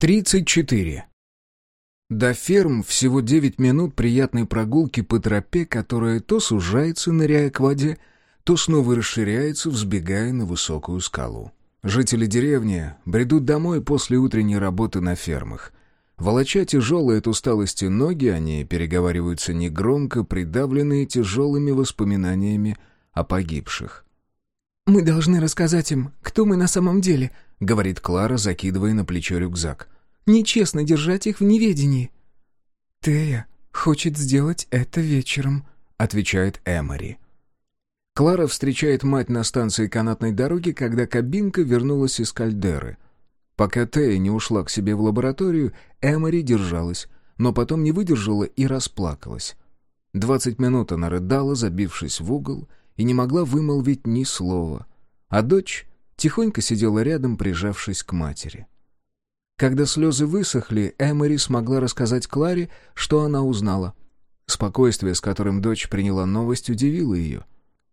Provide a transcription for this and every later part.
34. До ферм всего 9 минут приятной прогулки по тропе, которая то сужается, ныряя к воде, то снова расширяется, взбегая на высокую скалу. Жители деревни бредут домой после утренней работы на фермах. Волоча тяжелые от усталости ноги, они переговариваются негромко, придавленные тяжелыми воспоминаниями о погибших. «Мы должны рассказать им, кто мы на самом деле», — говорит Клара, закидывая на плечо рюкзак. «Нечестно держать их в неведении». «Тея хочет сделать это вечером», — отвечает Эмори. Клара встречает мать на станции канатной дороги, когда кабинка вернулась из кальдеры. Пока Тея не ушла к себе в лабораторию, Эмори держалась, но потом не выдержала и расплакалась. Двадцать минут она рыдала, забившись в угол, и не могла вымолвить ни слова. А дочь тихонько сидела рядом, прижавшись к матери. Когда слезы высохли, Эмори смогла рассказать Кларе, что она узнала. Спокойствие, с которым дочь приняла новость, удивило ее.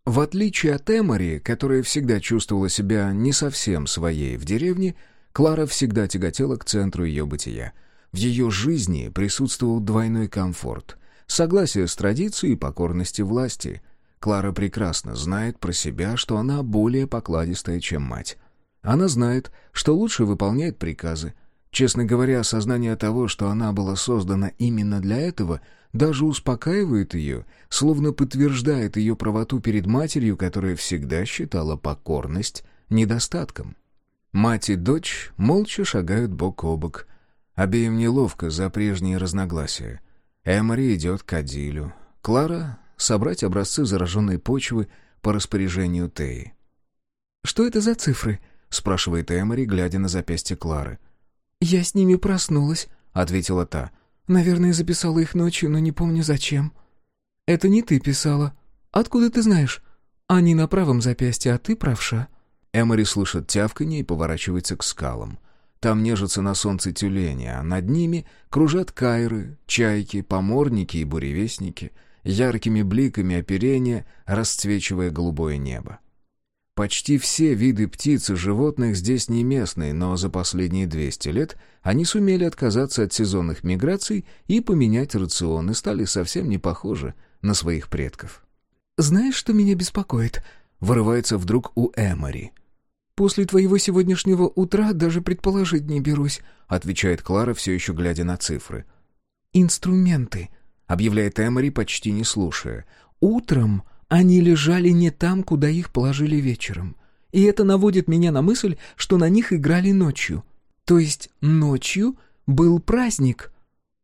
В отличие от Эмори, которая всегда чувствовала себя не совсем своей в деревне, Клара всегда тяготела к центру ее бытия. В ее жизни присутствовал двойной комфорт. Согласие с традицией и покорности власти — Клара прекрасно знает про себя, что она более покладистая, чем мать. Она знает, что лучше выполняет приказы. Честно говоря, осознание того, что она была создана именно для этого, даже успокаивает ее, словно подтверждает ее правоту перед матерью, которая всегда считала покорность недостатком. Мать и дочь молча шагают бок о бок. Обеим неловко за прежние разногласия. Эмори идет к Адилю. Клара собрать образцы зараженной почвы по распоряжению Теи. «Что это за цифры?» — спрашивает Эмори, глядя на запястье Клары. «Я с ними проснулась», — ответила та. «Наверное, записала их ночью, но не помню зачем». «Это не ты писала. Откуда ты знаешь? Они на правом запястье, а ты правша». Эмори слышит тявканье и поворачивается к скалам. Там нежатся на солнце тюлени, а над ними кружат кайры, чайки, поморники и буревестники — яркими бликами оперения, расцвечивая голубое небо. Почти все виды птиц и животных здесь не местные, но за последние 200 лет они сумели отказаться от сезонных миграций и поменять рацион и стали совсем не похожи на своих предков. «Знаешь, что меня беспокоит?» — вырывается вдруг у Эмори. «После твоего сегодняшнего утра даже предположить не берусь», — отвечает Клара, все еще глядя на цифры. «Инструменты объявляет Эмори, почти не слушая. «Утром они лежали не там, куда их положили вечером. И это наводит меня на мысль, что на них играли ночью. То есть ночью был праздник.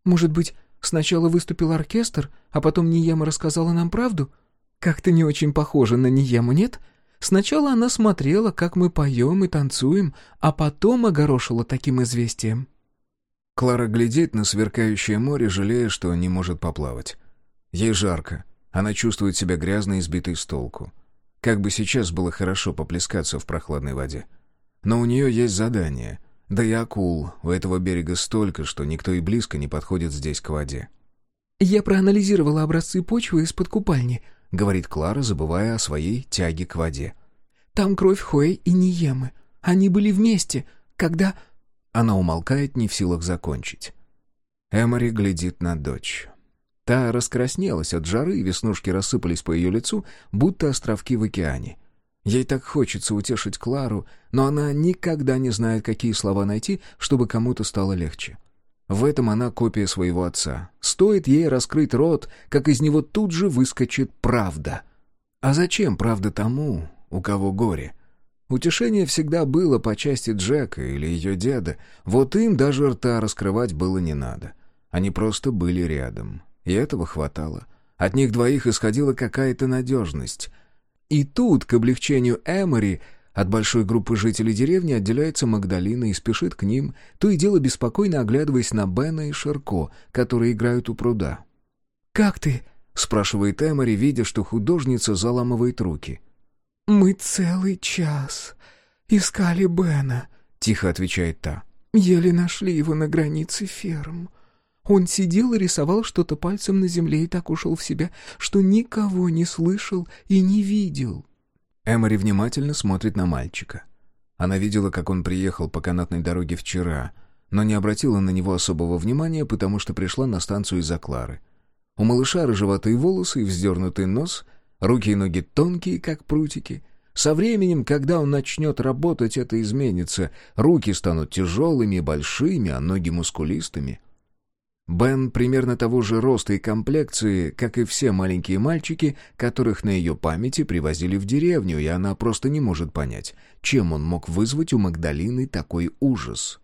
Может быть, сначала выступил оркестр, а потом Ниема рассказала нам правду? Как-то не очень похоже на Ниему, нет?» Сначала она смотрела, как мы поем и танцуем, а потом огорошила таким известием. Клара глядит на сверкающее море, жалея, что не может поплавать. Ей жарко. Она чувствует себя грязной и сбитой с толку. Как бы сейчас было хорошо поплескаться в прохладной воде. Но у нее есть задание. Да и акул у этого берега столько, что никто и близко не подходит здесь к воде. «Я проанализировала образцы почвы из-под купальни», — говорит Клара, забывая о своей тяге к воде. «Там кровь Хуэй и Ниемы. Они были вместе, когда...» Она умолкает, не в силах закончить. Эмори глядит на дочь. Та раскраснелась от жары, веснушки рассыпались по ее лицу, будто островки в океане. Ей так хочется утешить Клару, но она никогда не знает, какие слова найти, чтобы кому-то стало легче. В этом она копия своего отца. Стоит ей раскрыть рот, как из него тут же выскочит правда. А зачем правда тому, у кого горе? Утешение всегда было по части Джека или ее деда. Вот им даже рта раскрывать было не надо. Они просто были рядом. И этого хватало. От них двоих исходила какая-то надежность. И тут, к облегчению Эмори, от большой группы жителей деревни отделяется Магдалина и спешит к ним, то и дело беспокойно оглядываясь на Бена и Шерко, которые играют у пруда. «Как ты?» — спрашивает Эмори, видя, что художница заламывает руки. «Мы целый час искали Бена», — тихо отвечает та. «Еле нашли его на границе ферм. Он сидел и рисовал что-то пальцем на земле и так ушел в себя, что никого не слышал и не видел». Эмори внимательно смотрит на мальчика. Она видела, как он приехал по канатной дороге вчера, но не обратила на него особого внимания, потому что пришла на станцию из-за Клары. У малыша рыжеватые волосы и вздернутый нос, руки и ноги тонкие, как прутики. Со временем, когда он начнет работать, это изменится. Руки станут тяжелыми большими, а ноги мускулистыми. Бен примерно того же роста и комплекции, как и все маленькие мальчики, которых на ее памяти привозили в деревню, и она просто не может понять, чем он мог вызвать у Магдалины такой ужас.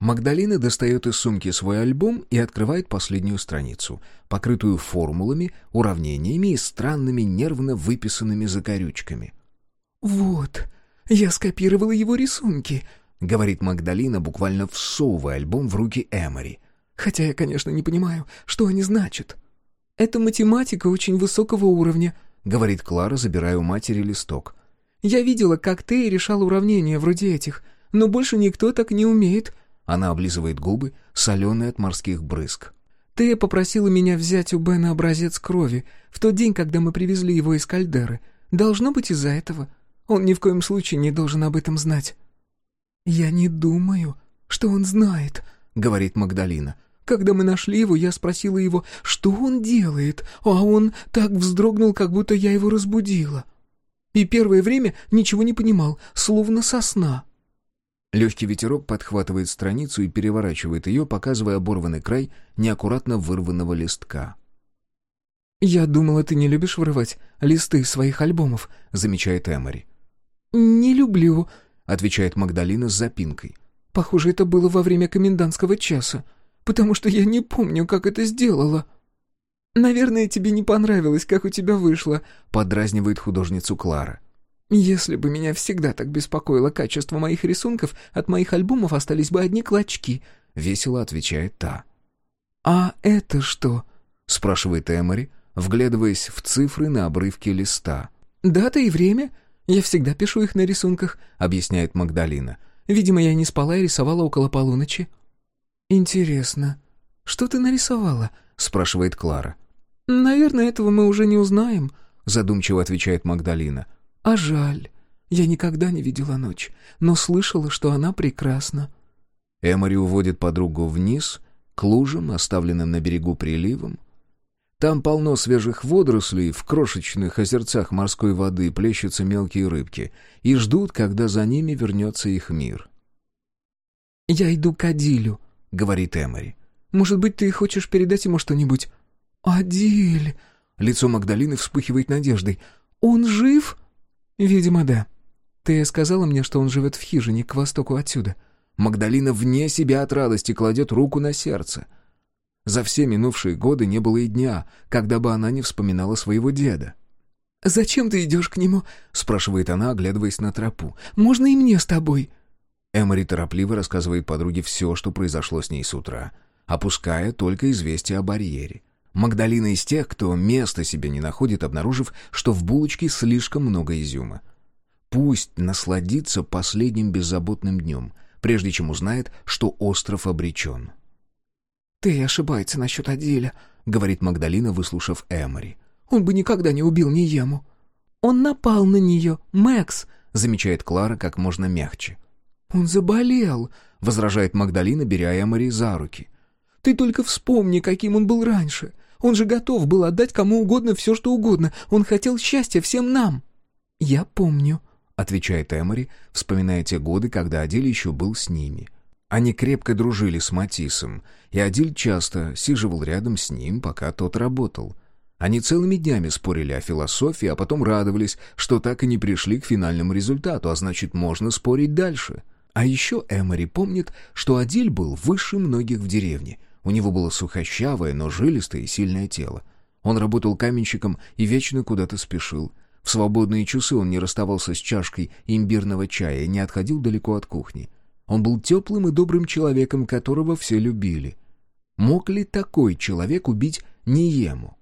Магдалина достает из сумки свой альбом и открывает последнюю страницу, покрытую формулами, уравнениями и странными нервно выписанными закорючками. «Вот, я скопировала его рисунки», — говорит Магдалина, буквально всовывая альбом в руки Эмори — Хотя я, конечно, не понимаю, что они значат. Это математика очень высокого уровня, говорит Клара, забирая у матери листок. Я видела, как ты решал уравнения вроде этих, но больше никто так не умеет. Она облизывает губы, соленые от морских брызг. Ты попросила меня взять у Бена образец крови в тот день, когда мы привезли его из кальдеры. Должно быть из-за этого. Он ни в коем случае не должен об этом знать. Я не думаю, что он знает, говорит Магдалина. Когда мы нашли его, я спросила его, что он делает, а он так вздрогнул, как будто я его разбудила. И первое время ничего не понимал, словно сосна. Легкий ветерок подхватывает страницу и переворачивает ее, показывая оборванный край неаккуратно вырванного листка. «Я думала, ты не любишь вырывать листы своих альбомов», — замечает Эмори. «Не люблю», — отвечает Магдалина с запинкой. «Похоже, это было во время комендантского часа потому что я не помню, как это сделала». «Наверное, тебе не понравилось, как у тебя вышло», — подразнивает художницу Клара. «Если бы меня всегда так беспокоило качество моих рисунков, от моих альбомов остались бы одни клочки», — весело отвечает та. «А это что?» — спрашивает Эмори, вглядываясь в цифры на обрывке листа. «Дата и время. Я всегда пишу их на рисунках», — объясняет Магдалина. «Видимо, я не спала и рисовала около полуночи». «Интересно, что ты нарисовала?» — спрашивает Клара. «Наверное, этого мы уже не узнаем», — задумчиво отвечает Магдалина. «А жаль. Я никогда не видела ночь, но слышала, что она прекрасна». Эмори уводит подругу вниз, к лужам, оставленным на берегу приливом. Там полно свежих водорослей, в крошечных озерцах морской воды плещутся мелкие рыбки и ждут, когда за ними вернется их мир. «Я иду к Адилю», — говорит Эмори. «Может быть, ты хочешь передать ему что-нибудь?» «Адиль!» Лицо Магдалины вспыхивает надеждой. «Он жив?» «Видимо, да. Ты сказала мне, что он живет в хижине к востоку отсюда». Магдалина вне себя от радости кладет руку на сердце. За все минувшие годы не было и дня, когда бы она не вспоминала своего деда. «Зачем ты идешь к нему?» — спрашивает она, оглядываясь на тропу. «Можно и мне с тобой?» Эмори торопливо рассказывает подруге все, что произошло с ней с утра, опуская только известие о барьере. Магдалина из тех, кто места себе не находит, обнаружив, что в булочке слишком много изюма. Пусть насладится последним беззаботным днем, прежде чем узнает, что остров обречен. «Ты ошибается насчет Адиля», — говорит Магдалина, выслушав Эмори. «Он бы никогда не убил Ниему». «Он напал на нее, Мэкс», — замечает Клара как можно мягче. «Он заболел», — возражает Магдалина, беря Эмори за руки. «Ты только вспомни, каким он был раньше. Он же готов был отдать кому угодно все, что угодно. Он хотел счастья всем нам». «Я помню», — отвечает Эмори, вспоминая те годы, когда Адиль еще был с ними. Они крепко дружили с Матисом, и Адиль часто сиживал рядом с ним, пока тот работал. Они целыми днями спорили о философии, а потом радовались, что так и не пришли к финальному результату, а значит, можно спорить дальше. А еще Эмори помнит, что Адиль был выше многих в деревне. У него было сухощавое, но жилистое и сильное тело. Он работал каменщиком и вечно куда-то спешил. В свободные часы он не расставался с чашкой имбирного чая и не отходил далеко от кухни. Он был теплым и добрым человеком, которого все любили. Мог ли такой человек убить Ниему?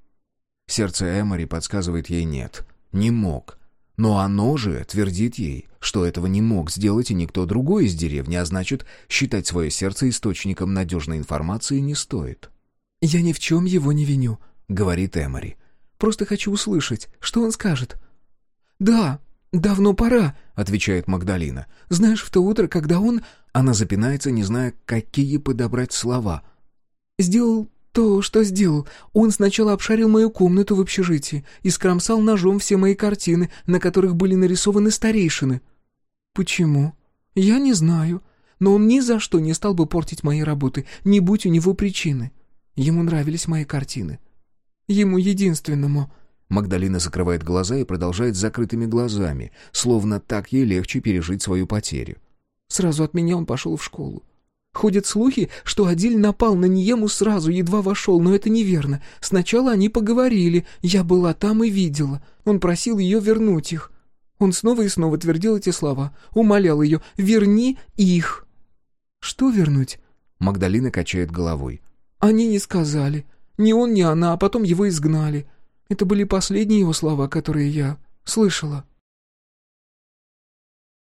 Сердце Эмори подсказывает ей нет. Не мог. Но оно же твердит ей, что этого не мог сделать и никто другой из деревни, а значит, считать свое сердце источником надежной информации не стоит. «Я ни в чем его не виню», — говорит Эмори. «Просто хочу услышать, что он скажет». «Да, «Давно пора», — отвечает Магдалина. «Знаешь, в то утро, когда он...» Она запинается, не зная, какие подобрать слова. «Сделал то, что сделал. Он сначала обшарил мою комнату в общежитии и скромсал ножом все мои картины, на которых были нарисованы старейшины». «Почему?» «Я не знаю. Но он ни за что не стал бы портить мои работы, не будь у него причины. Ему нравились мои картины. Ему единственному...» Магдалина закрывает глаза и продолжает с закрытыми глазами, словно так ей легче пережить свою потерю. «Сразу от меня он пошел в школу. Ходят слухи, что Адиль напал на Ниему сразу, едва вошел, но это неверно. Сначала они поговорили, я была там и видела. Он просил ее вернуть их. Он снова и снова твердил эти слова, умолял ее «верни их». «Что вернуть?» Магдалина качает головой. «Они не сказали. Ни он, ни она, а потом его изгнали. Это были последние его слова, которые я слышала».